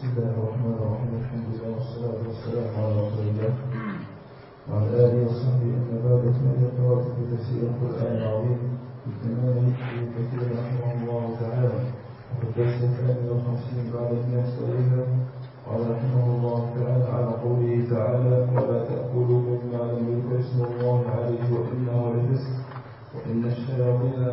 بسم الله الرحمن الرحيم. الحمد لله والصلاة والسلام على رسول الله. وعلى آله وصحبه أما بعد أتمنى القراءة تفسير القرآن العظيم. للإمام ابن كثير رحمه الله تعالى. وفي الدرس بعد المئة صحيحة قال رحمه الله تعالى على قوله تعالى ولا تأكلوا مما لم يذكر اسم الله عليه وإنه لفسق وإن الشياطين لا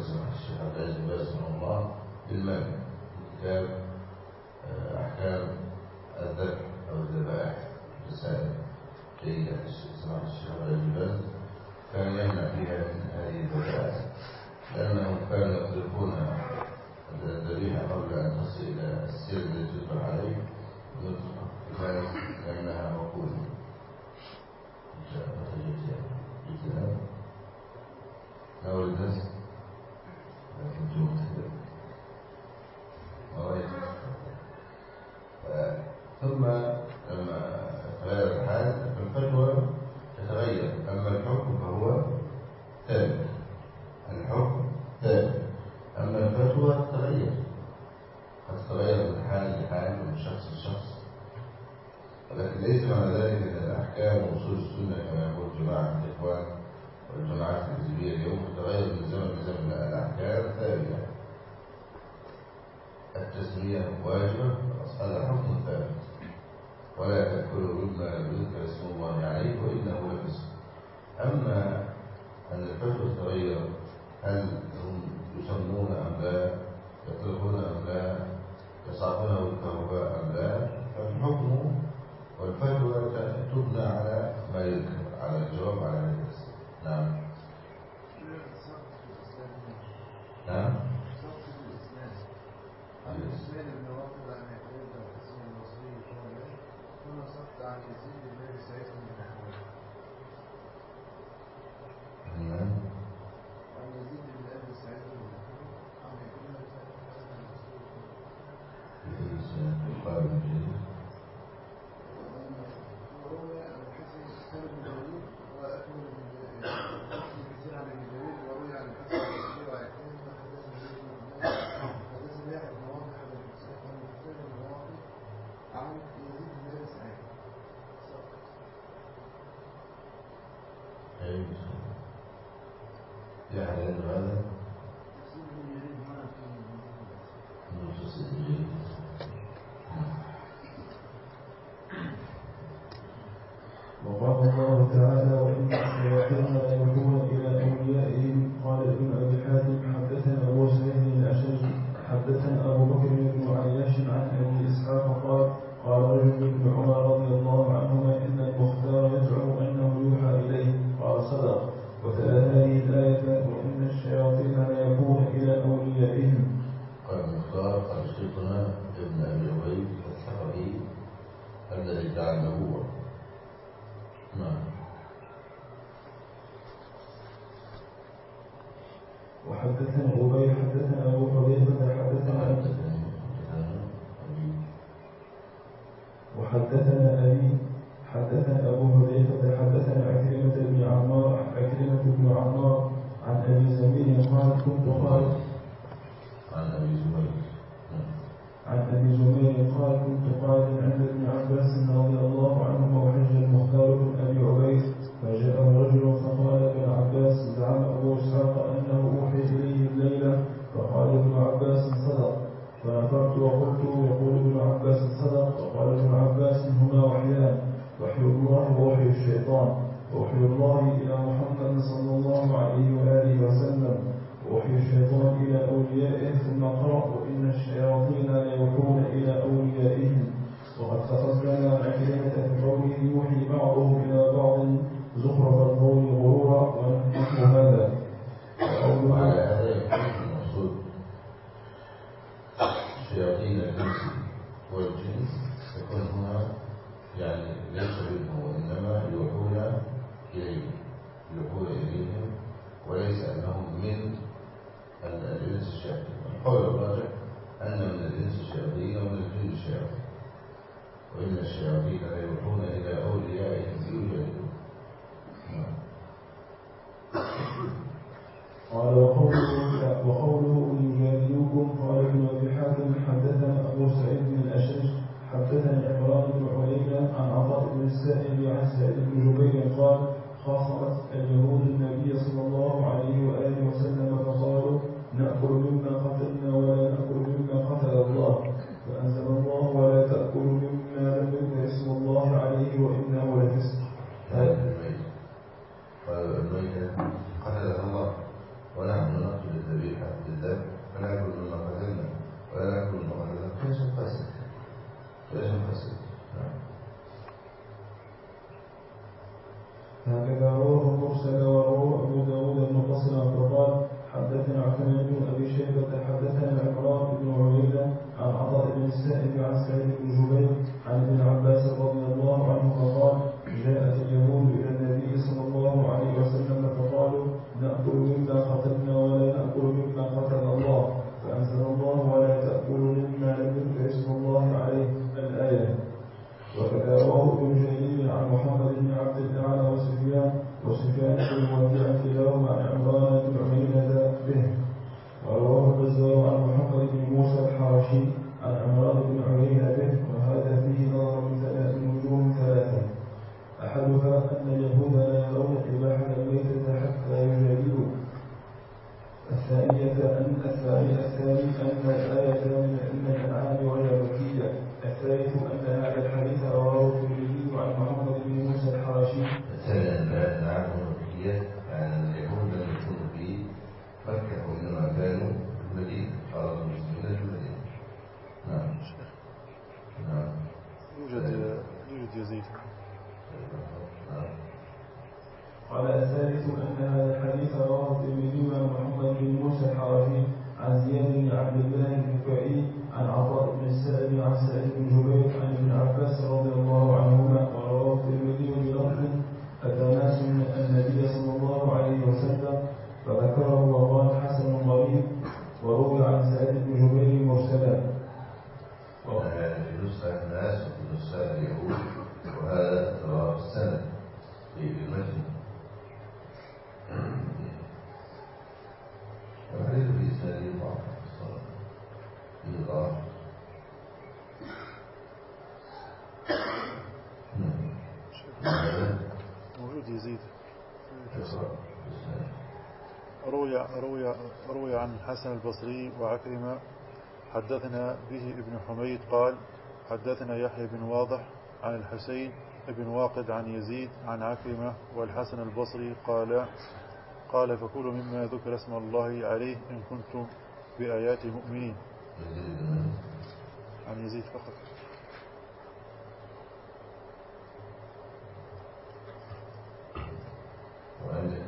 يسمح الشيخ عبد العزيز باز الله بالمال كتاب أحكام الذبح أو الذبائح رسالة لسماحة الشيخ عبد العزيز باز كان يمنع فيها هذه الذبائح لأنهم كانوا يطلقون الذبيحة قبل أن تصل إلى السر الذي تذبح عليه ويطلق لأنها مقولة إن شاء الله تجد نور الناس ثم لما تغير الحال الفتوى تتغير أما الحكم فهو ثابت. الحكم ثابت. أما الفتوى تتغير. قد تتغير من حال لحال ومن شخص لشخص. ولكن ليس معنى ذلك أن الأحكام وأصول السنة كما يقول جماعة الإخوان وإنما عكس اليوم متغير من زمن لزمن الأحكام ثابتة. التسمية واجبة هذا حكم ثابت ولا تأكلوا مما لم يذكر اسم الله عليه وإنه لفسق. أما أن الفجر تغير هل هم يسمون أم لا؟ يطلقون أم لا؟ حدثنا ابن أبي شيبة حدثنا عمران بن عبيده عن عطاء بن السائب عن سعيد بن جبير عن ابن عباس رضي الله عنه فقال جاءت اليهود إلى النبي صلى الله عليه وسلم فقالوا نأكل مما ختمنا ولا نأكل مما ختم الله. فأنزل الله ولا تأكلوا مما لم يذكر اسم الله عليه الآية. وكذا رواه ابن جرير عن محمد بن عبد الاعلى وسفيان وسفيان بن الحسن عن سعيد بن جبير عن ابن عباس رضي الله عنه روي, روي عن الحسن البصري وعكرمة. حدثنا به ابن حميد قال حدثنا يحيى بن واضح عن الحسين بن واقد عن يزيد عن عكرمة والحسن البصري قال قال فكلوا مما ذكر اسم الله عليه إن كنتم بآيات مؤمنين. عن يزيد فقط. وعن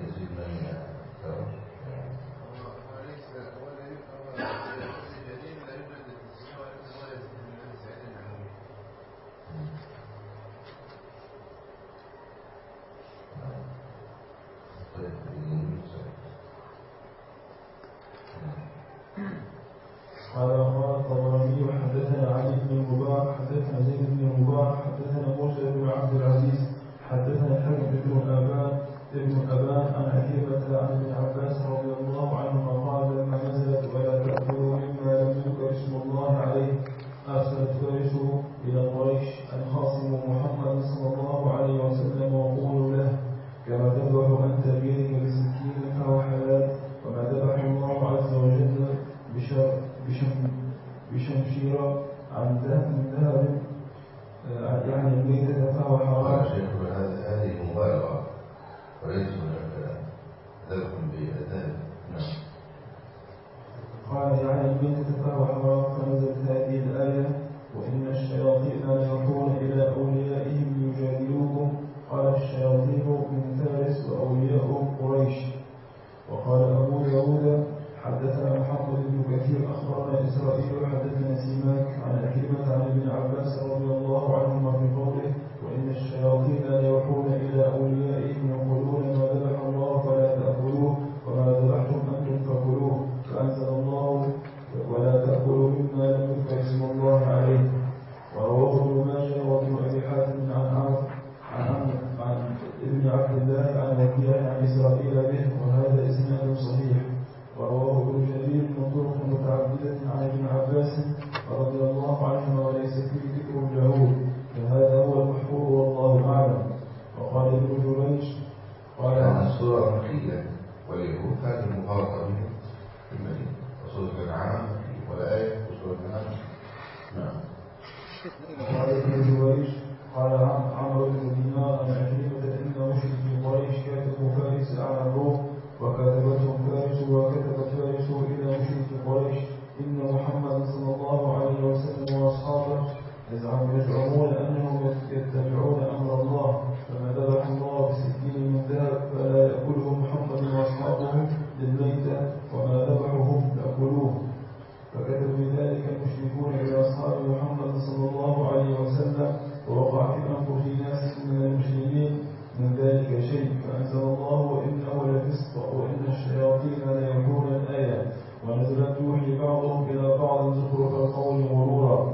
يوحي بعضهم إلى بعض زخرف القول غرورا.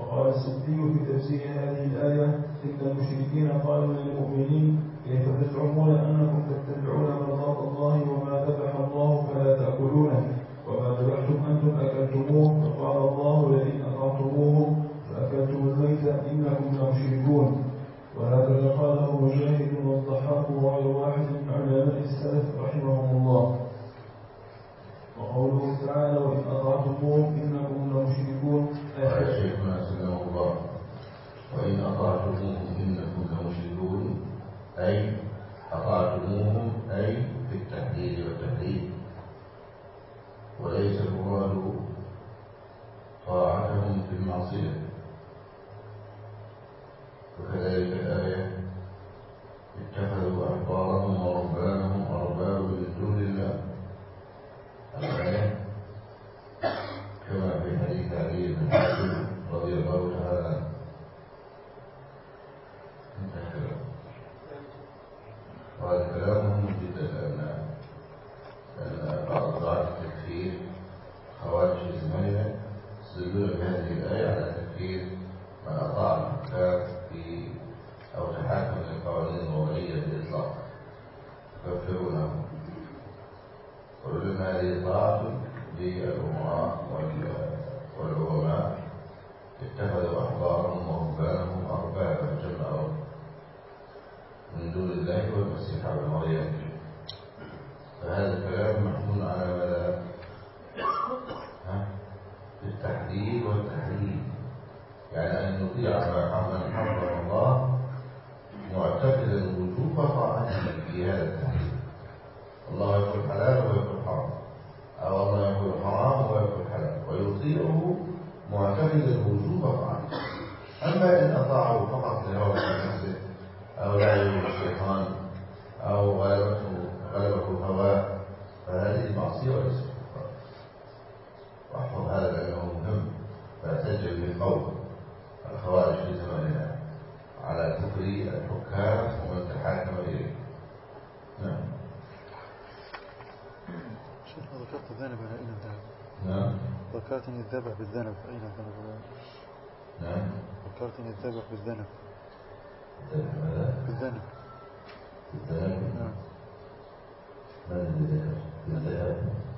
وقال السدي في تفسير هذه الآية إن المشركين قالوا للمؤمنين كيف تزعمون أنكم تتبعون مرضات الله وما ذبح الله فلا تأكلونه؟ وما ذبحتم أنتم أكلتموه؟ فقال الله لئن أطعتموهم فأكلتم الميت إنكم لمشركون. وهكذا قاله مجاهد والضحاك وغير واحد من علماء السلف رحمهم الله. وقوله تعالى وإن أطعتموهم إنكم لمشركون قال شيخنا سلمه الله. وإن أطعتموهم إنكم لمشركون أي أطعتموهم أي في التحليل والتحريم وليس المراد طاعتهم في المعصية. وكذلك الآية اتخذوا أحبارهم ورهبانهم أربابا من دون الله. الآية كما في حديث علي رضي الله تعالى عنه كلامه وهذا كلام مهم جدا لأن بعض دعاة التكفير خوارج زماننا يستدلون بهذه الآية على تكفير من أطاع الحكام في أو تحاكم للقوانين الوضعية بالإطلاق يكفرونه طاعة للأمراء وال- والعلماء اتخذوا أحبارهم ورهبانهم أربابا جمع رب من دون الله والمسيح ابن مريم. فهذا الكلام محمول على ماذا؟ التحديد والتحريم يعني أن نطيع ما حرم الله. معتقدا وجوب طاعته في هذا التحريم الله يقول حلال ويقول حرام. أو الله يقول حرام ويقول حلال ويطيعه معتقدا وجوب طاعته أما إن أطاعه فقط لهوى نفسه أو لعبه الشيطان أو غلبته غلبه هواه فهذه معصية كفرا واحفظ هذا لأنه مهم فاعتجل بالقول الخوارج في زماننا على كفر الحكام ومن تحاكم إليه. نعم. ذكرت الذنب على أين الذهب نعم. ذكرتني الذبح بالذنب أين الذنب نعم. ذكرتني الذبح بالذنب؟ بالذنب. الذهب نعم. من الذي ذكر؟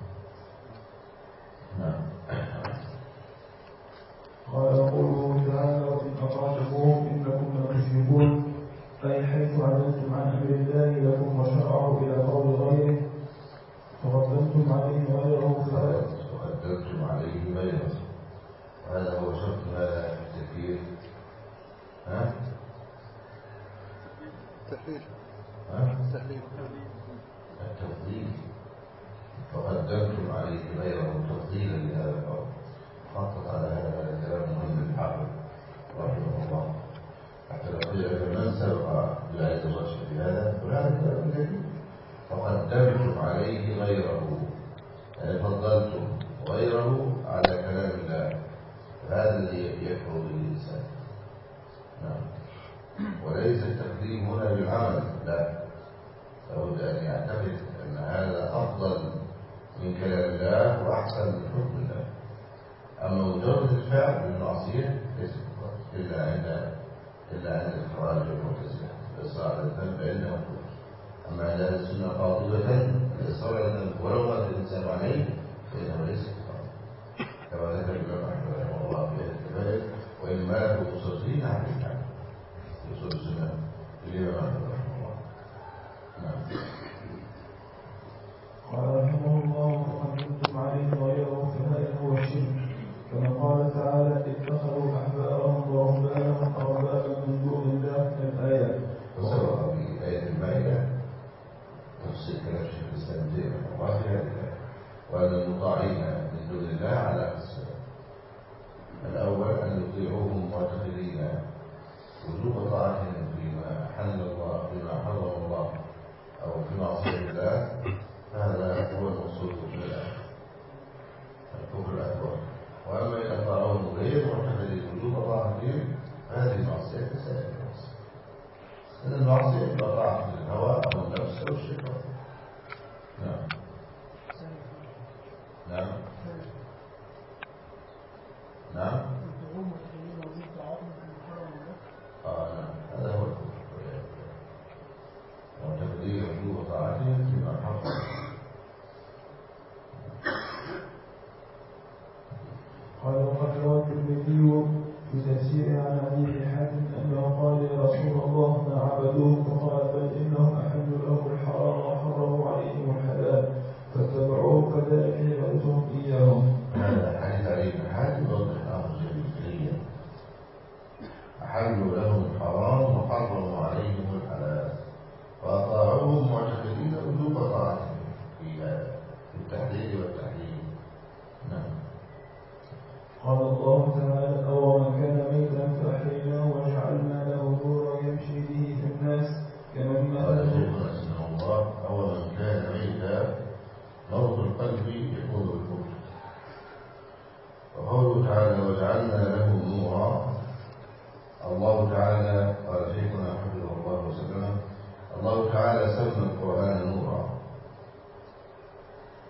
قال وروى الترمذي في تفسير عن أبي حاتم أنه قال يا رسول الله ما عبدوه فقال بل إنهم أحلوا لهم الحرام وحرموا عليهم الحلال فاتبعوه كذلك عبادتهم إياهم. هذا حديث أبي حاتم يوضح لهم الجبريه. أحلوا لهم الحرام وحرموا عليهم الحلال فاطاعوهم معتقدين وجوب طاعتهم في التحليل والتحليل. نعم. قال الله تعالى أو من كان ميتا فأحييناه وجعلنا له نورا يمشي به في الناس كمن مات. الله أو من كان ميتا مرض القلب يكون الكفر. وقوله تعالى وجعلنا له نورا الله تعالى قال شيخنا حفظه الله وسلم الله تعالى سمى القرآن نورا.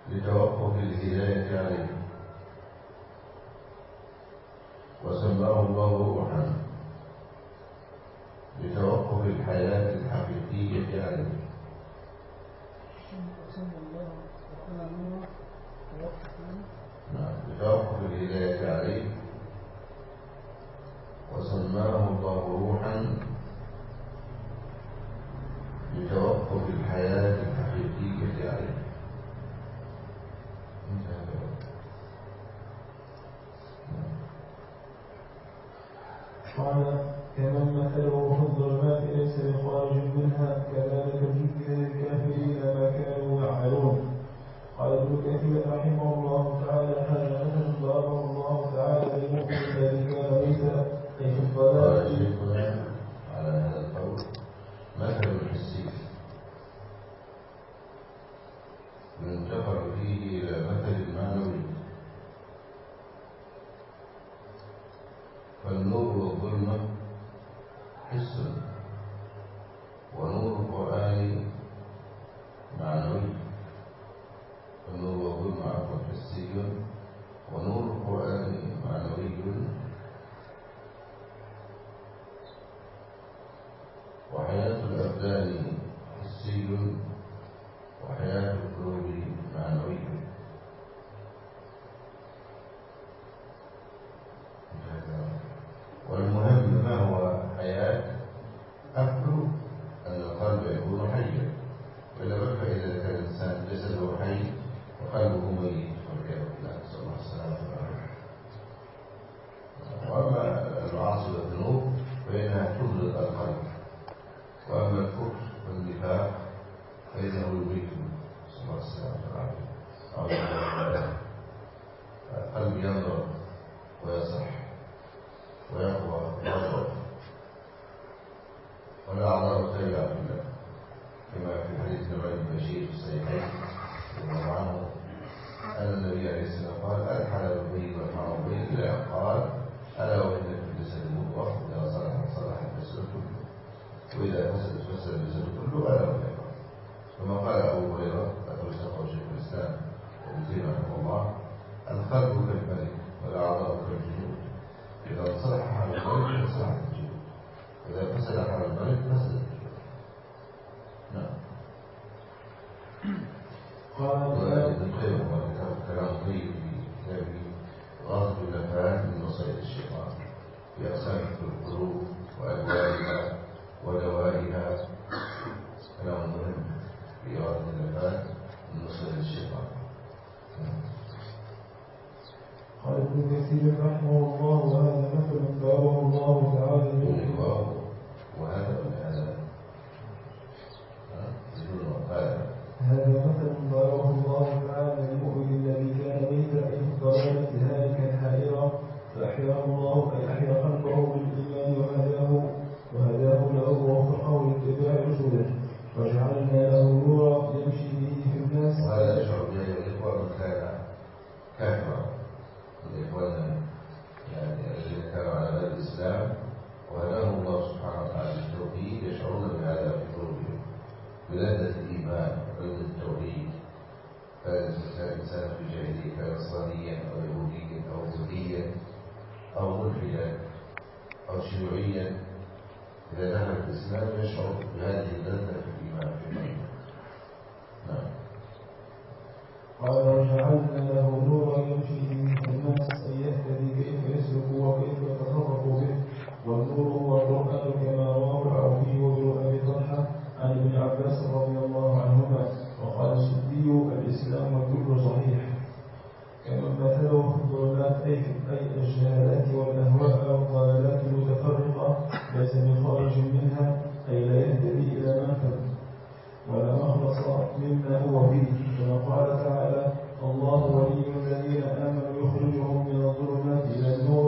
لتوقف الهداية عليه. وسماه الله روحا لتوقف الحياة الحقيقية عليه. نعم بتوقف الهداية عليه. وسماه وقلبه ميت والعياذ بالله صلى الله عليه وسلم وأما العاصي والذنوب فإنها تبلد القلب وأما الكفر والنفاق فإنه يميته صلى الله عليه وسلم القلب يضرب ويصح ويقوى ويضرب والأعضاء تبع بالله كما في حديث نعيم بشير في الصحيحين رضي الله عنه أن النبي عليه السلام قال الحل الطيب والحرام إلا قال ألا وإن في الجسد مضغة إذا صلح صلح الجسد كله. وإذا فسد فسد الجسد كله ألا وإن كما قال أبو هريرة أخرج له شيخ الإسلام ابن رحمه الله الخلق كالملك والأعضاء كالجنود. إذا صلح حال الملك فصلحت الجنود. وإذا فسد حال الملك فسد الجنود. نعم. قال ابن القيم نقي من كتابي وأخذ نفعات من مصائب الشيطان. في أصابع القلوب وأدوائها ودوائها. كلام مهم في إرادة النفعات من مصائب الشيطان. قال ابن كثير رحمه الله هذا مثل قاله الله تعالى. وهذا من هذا. أي الجهالات والأهواء والضلالات المتفرقة ليس من خارج منها أي لا يهتدي إلى منفذ ولا مخلص مما هو فيه. كما قال تعالى الله ولي الذين آمنوا يخرجهم من الظلمات إلى النور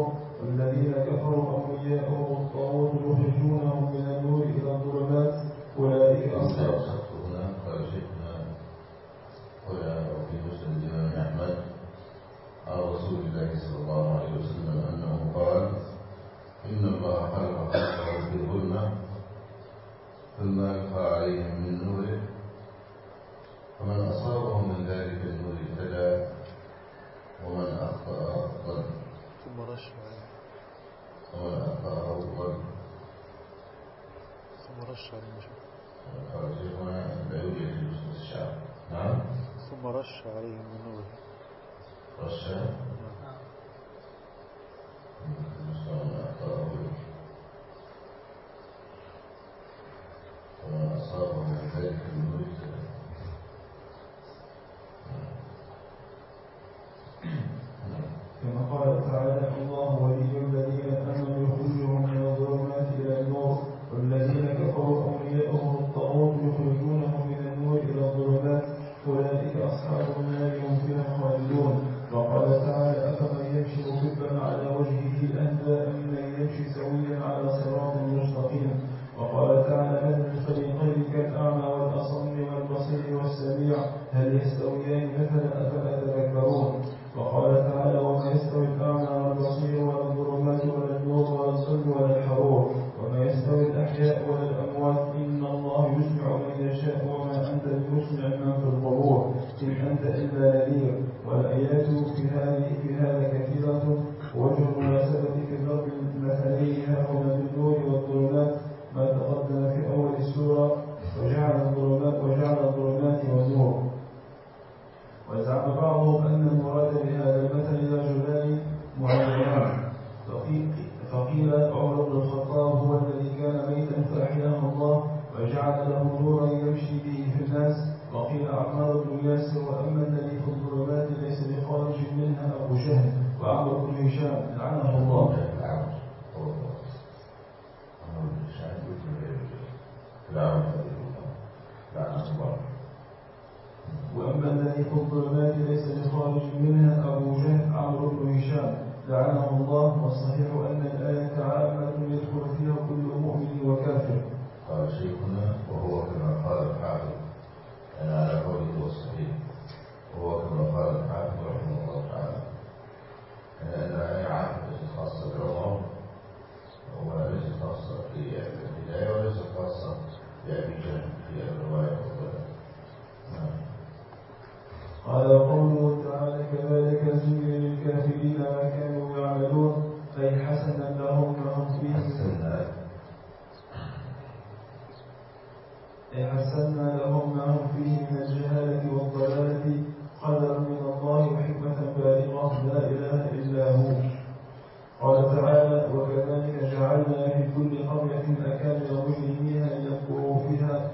لعنه الله والصحيح أن الآية عامة يدخل فيها كل مؤمن وكافر. قال شيخنا وهو كما قال الحافظ أنا على قوله والصحيح وهو كما قال الحافظ رحمه الله تعالى أن الآية عامة ليست خاصة بالعمر وليست خاصة في البداية وليست خاصة بأبي جهل في الرواية. قال قوله تعالى كذلك زين الكافرين ما كانوا يعملون أي حسنا لهم وهم فيه سيئات أي حسنا لهم ما هم فيه من الجهالة والضلالة. قدر من الله حكمة بالغة لا إله إلا هو. قال تعالى وكذلك جعلنا في كل قرية مكان المجرمين أن يذكروا فيها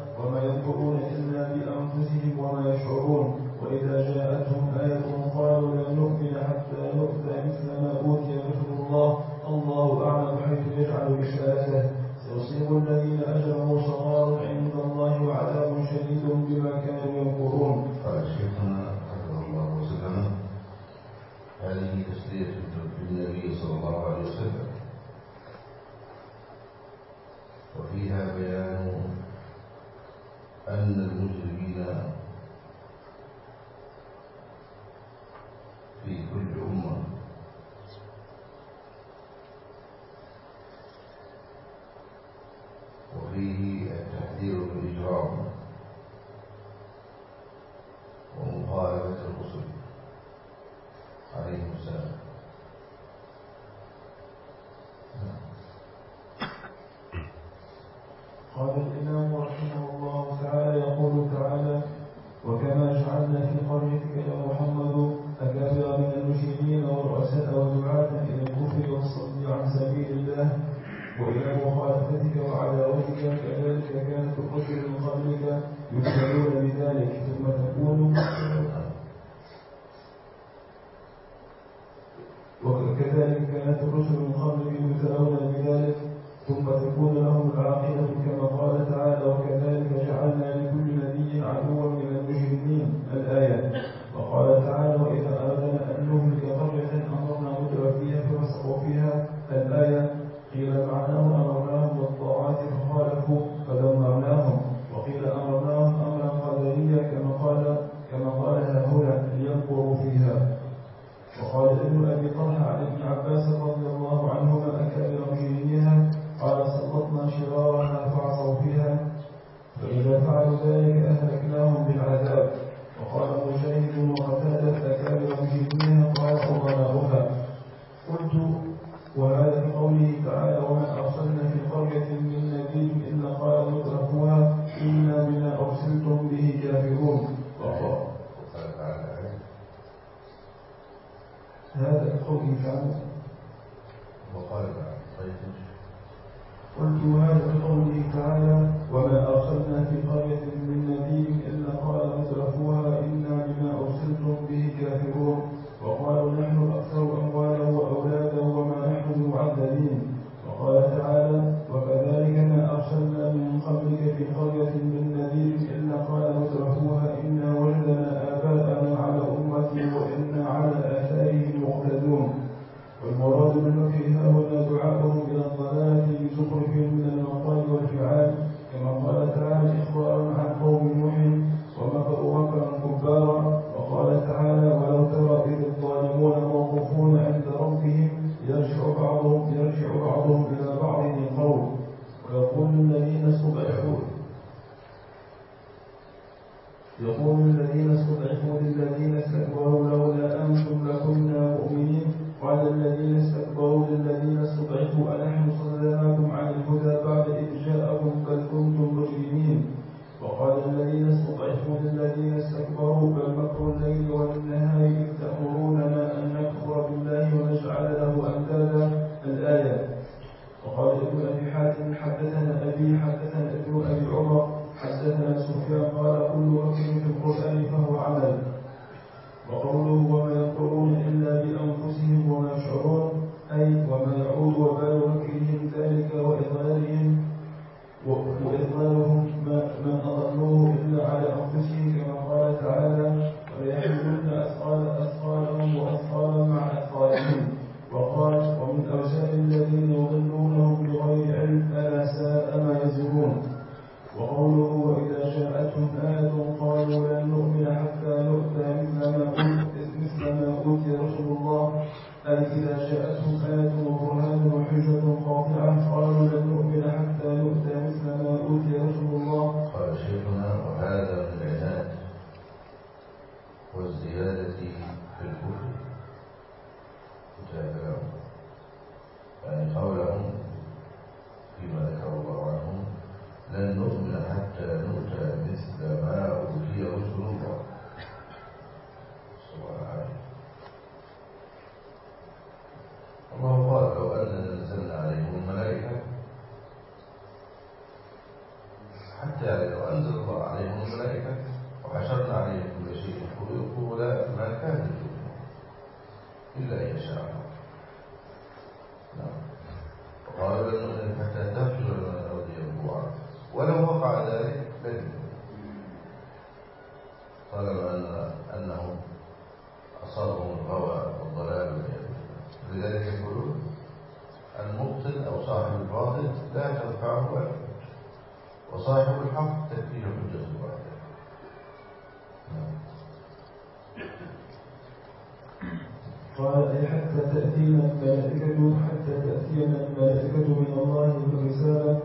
قال أي حتى تأتينا الملائكة حتى تأتينا الملائكة من الله بالرسالة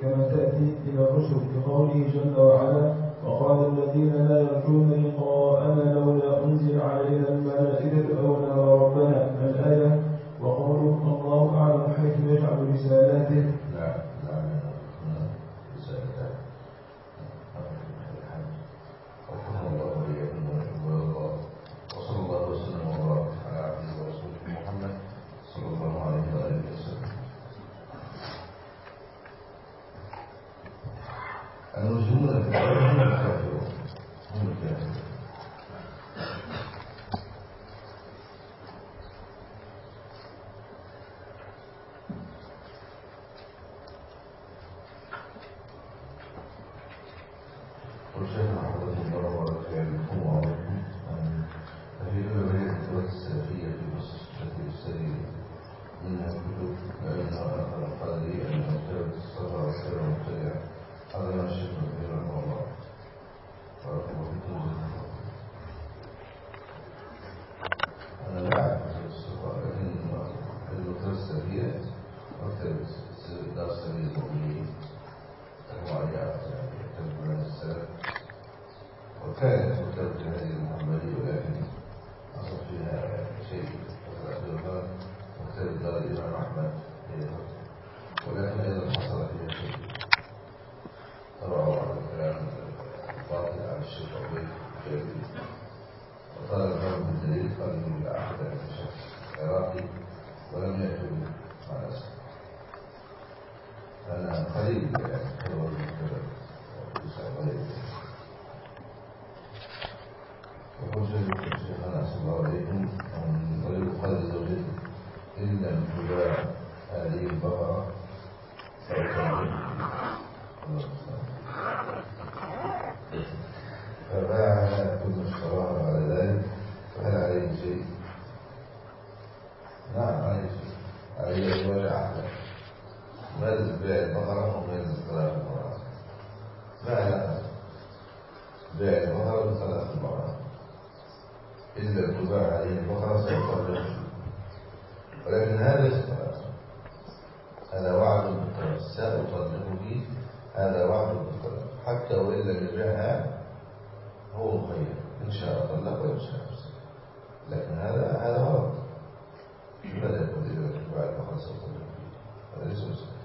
كما تأتي إلى الرسل بقوله جل وعلا وقال الذين لا يرجون لقاءنا لولا أنزل علينا الملائكة أو نرى ربنا الآية وقوله الله أعلم حيث يجعل رسالاته هذا وعد بالطلاق حتى وإن لم هو مخير إن شاء طلق وإن شاء أمسك لكن هذا هذا غلط. لماذا يقول إذا تباع البقرة سأطلقك هذا ليس مسلم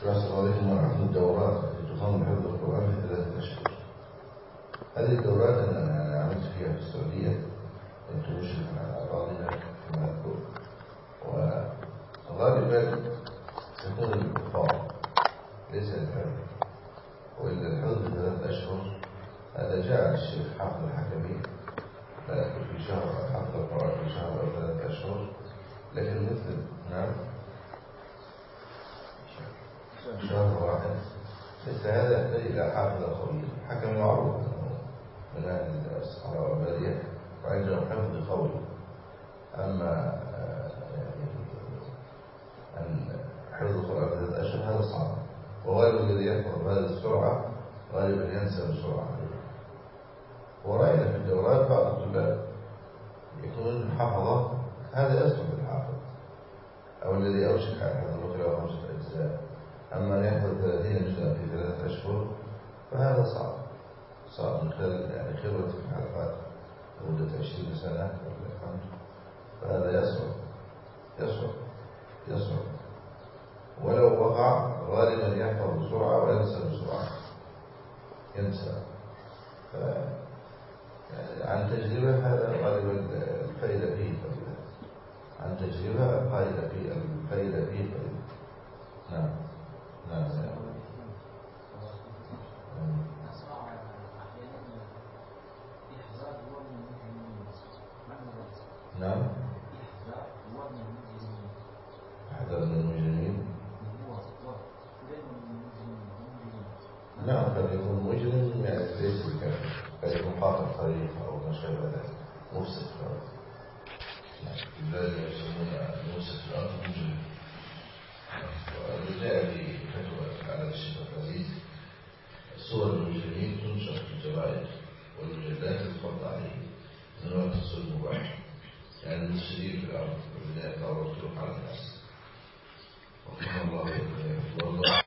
السلام عليكم ورحمة الدورات. التي تقام حفظ القرآن في ثلاثة أشهر هذه الدورات Krishna. أو الذي أوشك على حفظ القرآن خمسة أجزاء. أما أن يحفظ 30 جزءا في ثلاثة أشهر فهذا صعب. صعب من خلال يعني خبرة في الحلقات لمدة 20 سنة فهذا يصعب يصعب يصعب ولو وقع غالبا يحفظ بسرعة وينسى بسرعة. ينسى. ف... يعني عن تجربة هذا غالبا الفائدة فيه قليلة عن تجربة فيه الفائدة فيه قليلة نعم. نعم. نعم. حذر من المجرمين. نعم قد يكون مجرم يعني ليس بكافر قد يكون قاطع طريق أو ما شابه ذلك. مفسد